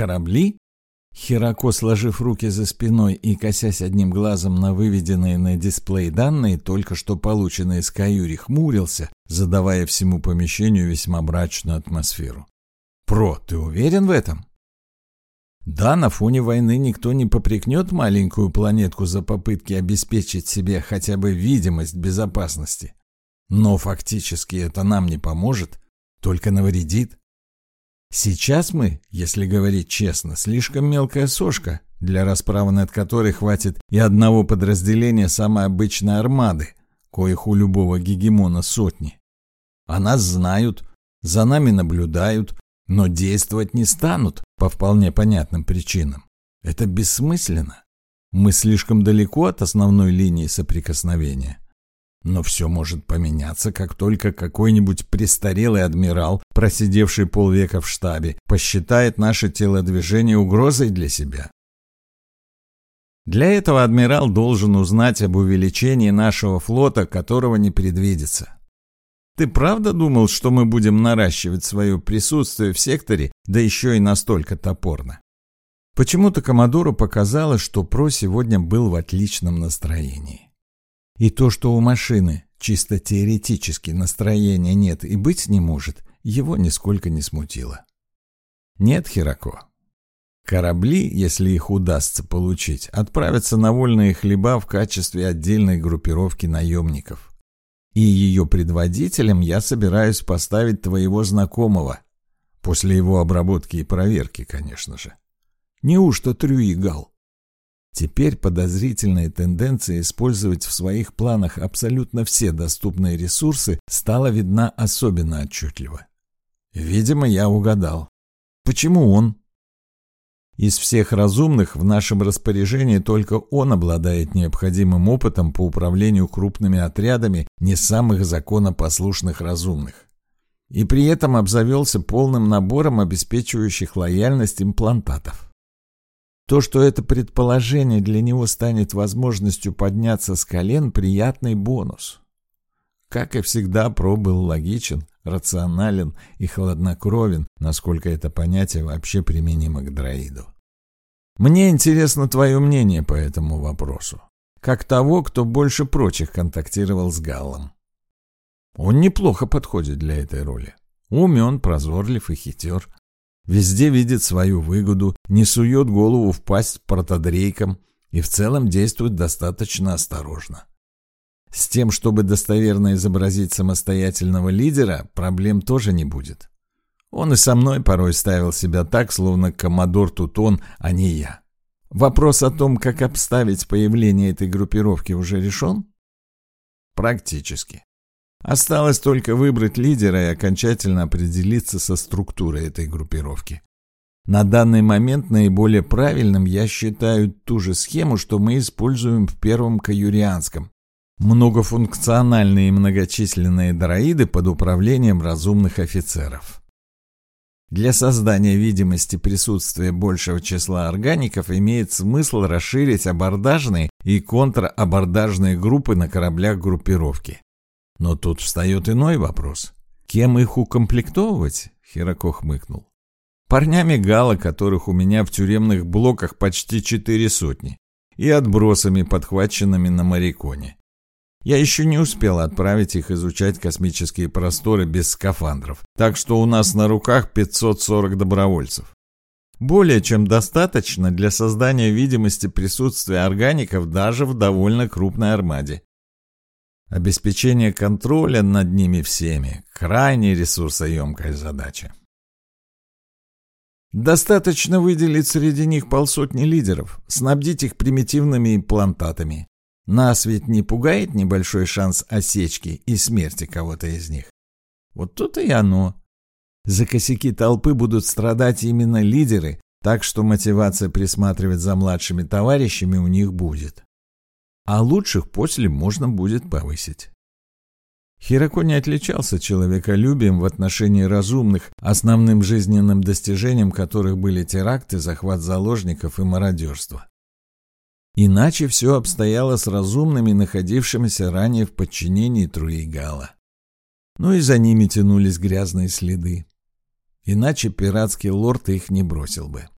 Корабли? Хирако, сложив руки за спиной и косясь одним глазом на выведенные на дисплей данные, только что полученные с Каюри, хмурился, задавая всему помещению весьма мрачную атмосферу. «Про, ты уверен в этом?» Да, на фоне войны никто не попрекнет маленькую планетку за попытки обеспечить себе хотя бы видимость безопасности. Но фактически это нам не поможет, только навредит. Сейчас мы, если говорить честно, слишком мелкая сошка, для расправы над которой хватит и одного подразделения самой обычной армады, коих у любого гегемона сотни. А нас знают, за нами наблюдают, но действовать не станут по вполне понятным причинам. Это бессмысленно. Мы слишком далеко от основной линии соприкосновения. Но все может поменяться, как только какой-нибудь престарелый адмирал, просидевший полвека в штабе, посчитает наше телодвижение угрозой для себя. Для этого адмирал должен узнать об увеличении нашего флота, которого не предвидится. Ты правда думал, что мы будем наращивать свое присутствие в секторе, да еще и настолько топорно? Почему-то Комодору показалось, что Про сегодня был в отличном настроении. И то, что у машины чисто теоретически настроения нет и быть не может, его нисколько не смутило. Нет, Хирако. Корабли, если их удастся получить, отправятся на вольные хлеба в качестве отдельной группировки наемников. И ее предводителем я собираюсь поставить твоего знакомого. После его обработки и проверки, конечно же. Неужто Трюигал? Теперь подозрительная тенденция использовать в своих планах абсолютно все доступные ресурсы стала видна особенно отчетливо. Видимо, я угадал. Почему он? Из всех разумных в нашем распоряжении только он обладает необходимым опытом по управлению крупными отрядами не самых законопослушных разумных. И при этом обзавелся полным набором обеспечивающих лояльность имплантатов. То, что это предположение для него станет возможностью подняться с колен, приятный бонус. Как и всегда, Про был логичен, рационален и хладнокровен, насколько это понятие вообще применимо к дроиду. Мне интересно твое мнение по этому вопросу, как того, кто больше прочих контактировал с Галлом. Он неплохо подходит для этой роли. Умен, прозорлив и хитер. Везде видит свою выгоду, не сует голову в пасть протодрейкам и в целом действует достаточно осторожно. С тем, чтобы достоверно изобразить самостоятельного лидера, проблем тоже не будет. Он и со мной порой ставил себя так, словно коммодор Тутон, а не я. Вопрос о том, как обставить появление этой группировки, уже решен? Практически. Осталось только выбрать лидера и окончательно определиться со структурой этой группировки. На данный момент наиболее правильным я считаю ту же схему, что мы используем в первом каюрианском. Многофункциональные и многочисленные дроиды под управлением разумных офицеров. Для создания видимости присутствия большего числа органиков имеет смысл расширить абордажные и контрабордажные группы на кораблях группировки. Но тут встает иной вопрос. Кем их укомплектовывать? Хирако хмыкнул. Парнями Гала, которых у меня в тюремных блоках почти четыре сотни, и отбросами, подхваченными на Мариконе. Я еще не успел отправить их изучать космические просторы без скафандров, так что у нас на руках 540 добровольцев. Более чем достаточно для создания видимости присутствия органиков даже в довольно крупной армаде. Обеспечение контроля над ними всеми – крайне ресурсоемкая задача. Достаточно выделить среди них полсотни лидеров, снабдить их примитивными имплантатами. Нас ведь не пугает небольшой шанс осечки и смерти кого-то из них. Вот тут и оно. За косяки толпы будут страдать именно лидеры, так что мотивация присматривать за младшими товарищами у них будет а лучших после можно будет повысить. Хирако не отличался человеколюбием в отношении разумных, основным жизненным достижением которых были теракты, захват заложников и мародерство. Иначе все обстояло с разумными, находившимися ранее в подчинении Труигала. Ну и за ними тянулись грязные следы. Иначе пиратский лорд их не бросил бы.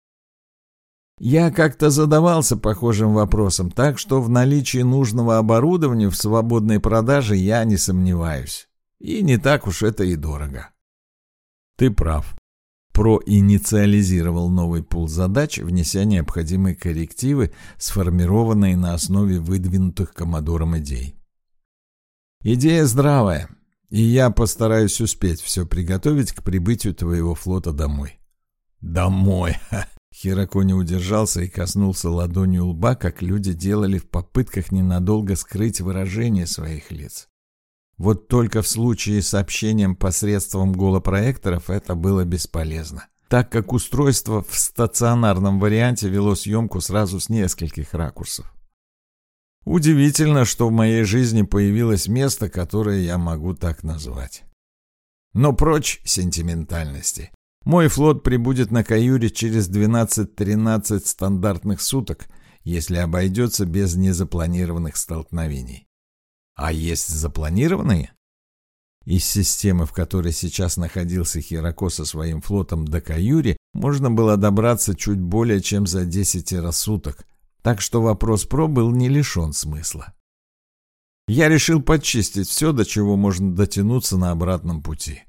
Я как-то задавался похожим вопросом, так что в наличии нужного оборудования в свободной продаже я не сомневаюсь. И не так уж это и дорого. Ты прав. Проинициализировал новый пул задач, внеся необходимые коррективы, сформированные на основе выдвинутых Коммодором идей. Идея здравая, и я постараюсь успеть все приготовить к прибытию твоего флота домой. Домой! Хирако не удержался и коснулся ладонью лба, как люди делали в попытках ненадолго скрыть выражение своих лиц. Вот только в случае с общением посредством голопроекторов это было бесполезно, так как устройство в стационарном варианте вело съемку сразу с нескольких ракурсов. Удивительно, что в моей жизни появилось место, которое я могу так назвать. Но прочь сентиментальности. Мой флот прибудет на Каюре через 12-13 стандартных суток, если обойдется без незапланированных столкновений. А есть запланированные? Из системы, в которой сейчас находился Хирако со своим флотом до Каюри, можно было добраться чуть более чем за 10 суток, так что вопрос про был не лишен смысла. Я решил подчистить все, до чего можно дотянуться на обратном пути.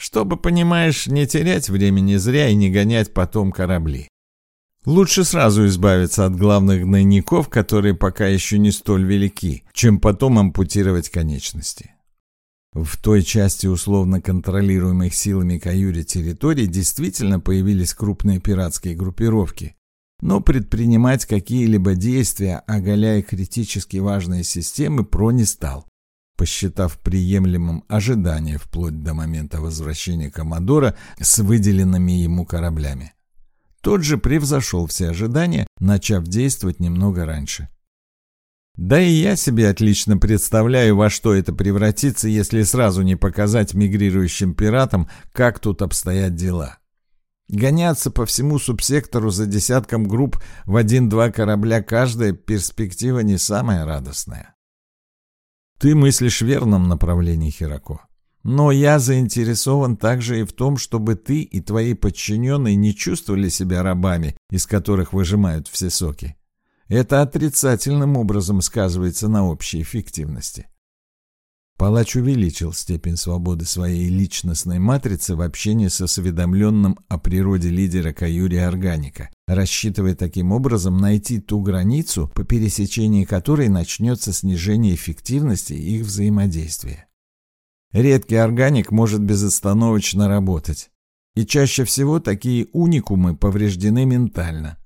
Чтобы, понимаешь, не терять времени зря и не гонять потом корабли. Лучше сразу избавиться от главных гнойников, которые пока еще не столь велики, чем потом ампутировать конечности. В той части условно контролируемых силами Каюри территорий действительно появились крупные пиратские группировки, но предпринимать какие-либо действия, оголяя критически важные системы, ПРО не стал посчитав приемлемым ожидание вплоть до момента возвращения Коммодора с выделенными ему кораблями. Тот же превзошел все ожидания, начав действовать немного раньше. Да и я себе отлично представляю, во что это превратится, если сразу не показать мигрирующим пиратам, как тут обстоят дела. Гоняться по всему субсектору за десятком групп в один-два корабля каждая перспектива не самая радостная. Ты мыслишь в верном направлении, Хирако. Но я заинтересован также и в том, чтобы ты и твои подчиненные не чувствовали себя рабами, из которых выжимают все соки. Это отрицательным образом сказывается на общей эффективности. Палач увеличил степень свободы своей личностной матрицы в общении с осведомленным о природе лидера Каюри Органика, рассчитывая таким образом найти ту границу, по пересечении которой начнется снижение эффективности их взаимодействия. Редкий органик может безостановочно работать, и чаще всего такие уникумы повреждены ментально,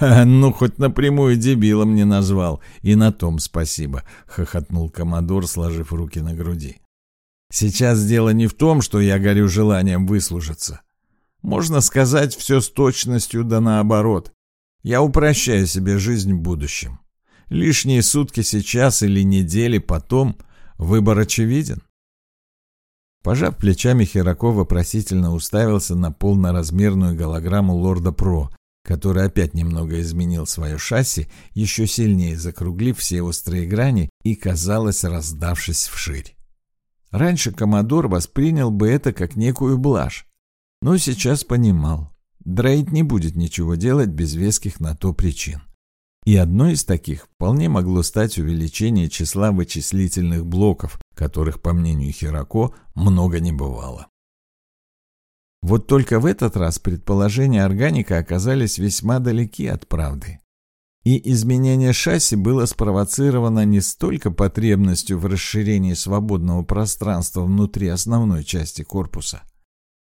ну, хоть напрямую дебилом не назвал, и на том спасибо», — хохотнул Комодор, сложив руки на груди. «Сейчас дело не в том, что я горю желанием выслужиться. Можно сказать все с точностью да наоборот. Я упрощаю себе жизнь в будущем. Лишние сутки сейчас или недели потом, выбор очевиден». Пожав плечами, Хираков вопросительно уставился на полноразмерную голограмму лорда Про, который опять немного изменил свое шасси, еще сильнее закруглив все острые грани и, казалось, раздавшись вширь. Раньше Комодор воспринял бы это как некую блажь, но сейчас понимал, Дрейд не будет ничего делать без веских на то причин. И одной из таких вполне могло стать увеличение числа вычислительных блоков, которых, по мнению Хирако, много не бывало. Вот только в этот раз предположения органика оказались весьма далеки от правды. И изменение шасси было спровоцировано не столько потребностью в расширении свободного пространства внутри основной части корпуса,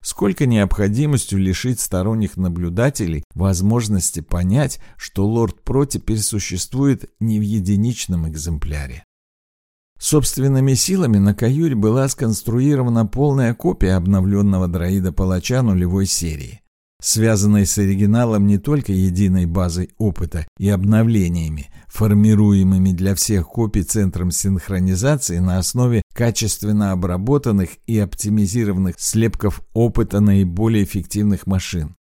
сколько необходимостью лишить сторонних наблюдателей возможности понять, что лорд Про теперь существует не в единичном экземпляре. Собственными силами на Каюре была сконструирована полная копия обновленного дроида-палача нулевой серии, связанной с оригиналом не только единой базой опыта и обновлениями, формируемыми для всех копий Центром синхронизации на основе качественно обработанных и оптимизированных слепков опыта наиболее эффективных машин,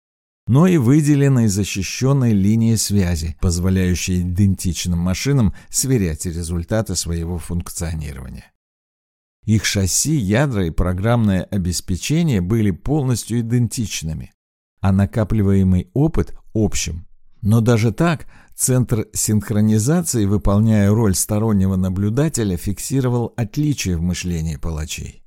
но и выделенной защищенной линией связи, позволяющей идентичным машинам сверять результаты своего функционирования. Их шасси, ядра и программное обеспечение были полностью идентичными, а накапливаемый опыт общим. Но даже так Центр синхронизации, выполняя роль стороннего наблюдателя, фиксировал отличия в мышлении палачей.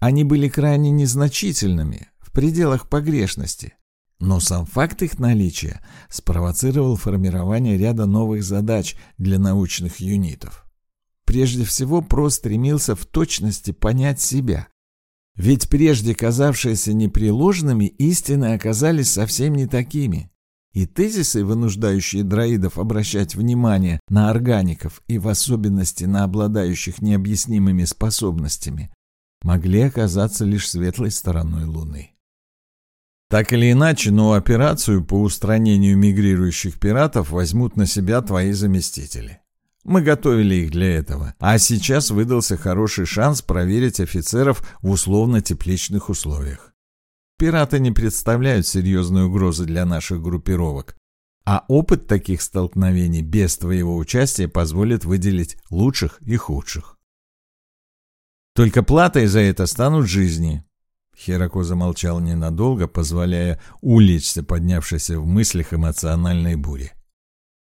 Они были крайне незначительными, в пределах погрешности, но сам факт их наличия спровоцировал формирование ряда новых задач для научных юнитов. Прежде всего, Про стремился в точности понять себя. Ведь прежде казавшиеся непреложными истины оказались совсем не такими. И тезисы, вынуждающие дроидов обращать внимание на органиков и в особенности на обладающих необъяснимыми способностями, могли оказаться лишь светлой стороной Луны. Так или иначе, но операцию по устранению мигрирующих пиратов возьмут на себя твои заместители. Мы готовили их для этого, а сейчас выдался хороший шанс проверить офицеров в условно-тепличных условиях. Пираты не представляют серьезной угрозы для наших группировок, а опыт таких столкновений без твоего участия позволит выделить лучших и худших. Только платой за это станут жизни. Херако замолчал ненадолго, позволяя улечься поднявшейся в мыслях эмоциональной буре.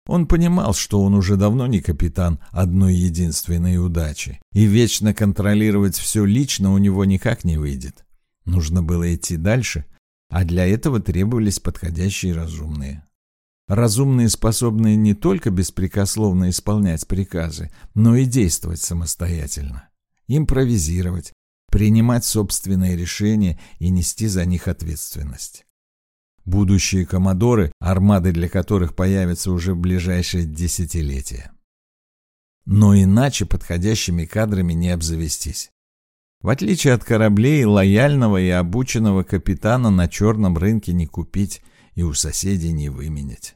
Он понимал, что он уже давно не капитан одной единственной удачи, и вечно контролировать все лично у него никак не выйдет. Нужно было идти дальше, а для этого требовались подходящие разумные. Разумные, способные не только беспрекословно исполнять приказы, но и действовать самостоятельно, импровизировать, принимать собственные решения и нести за них ответственность. Будущие коммодоры, армады для которых появятся уже в ближайшие десятилетия. Но иначе подходящими кадрами не обзавестись. В отличие от кораблей, лояльного и обученного капитана на черном рынке не купить и у соседей не выменять.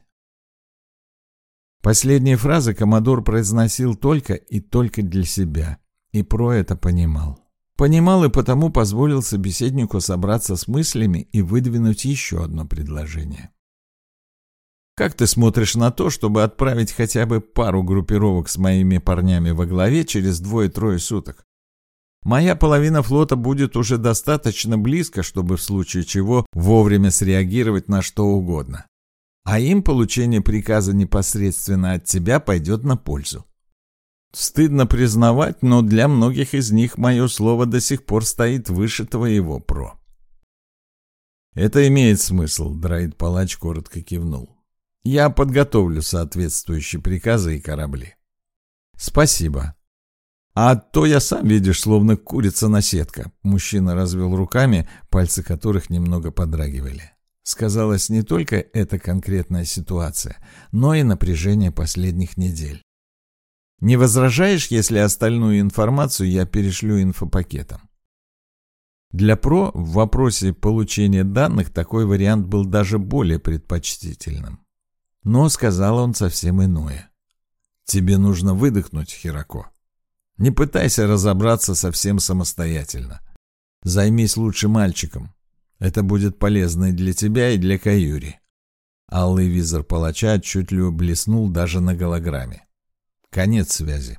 Последние фразы Комодор произносил только и только для себя, и про это понимал. Понимал и потому позволил собеседнику собраться с мыслями и выдвинуть еще одно предложение. «Как ты смотришь на то, чтобы отправить хотя бы пару группировок с моими парнями во главе через двое-трое суток? Моя половина флота будет уже достаточно близко, чтобы в случае чего вовремя среагировать на что угодно. А им получение приказа непосредственно от тебя пойдет на пользу. Стыдно признавать, но для многих из них мое слово до сих пор стоит выше твоего, Про. Это имеет смысл, Драид Палач коротко кивнул. Я подготовлю соответствующие приказы и корабли. Спасибо. «А то я сам, видишь, словно курица на сетка». Мужчина развел руками, пальцы которых немного подрагивали. Сказалась не только эта конкретная ситуация, но и напряжение последних недель. «Не возражаешь, если остальную информацию я перешлю инфопакетом?» Для ПРО в вопросе получения данных такой вариант был даже более предпочтительным. Но сказал он совсем иное. «Тебе нужно выдохнуть, Хирако. Не пытайся разобраться совсем самостоятельно. Займись лучше мальчиком. Это будет полезно и для тебя, и для Каюри. Алый визор палача отчетливо блеснул даже на голограмме. Конец связи.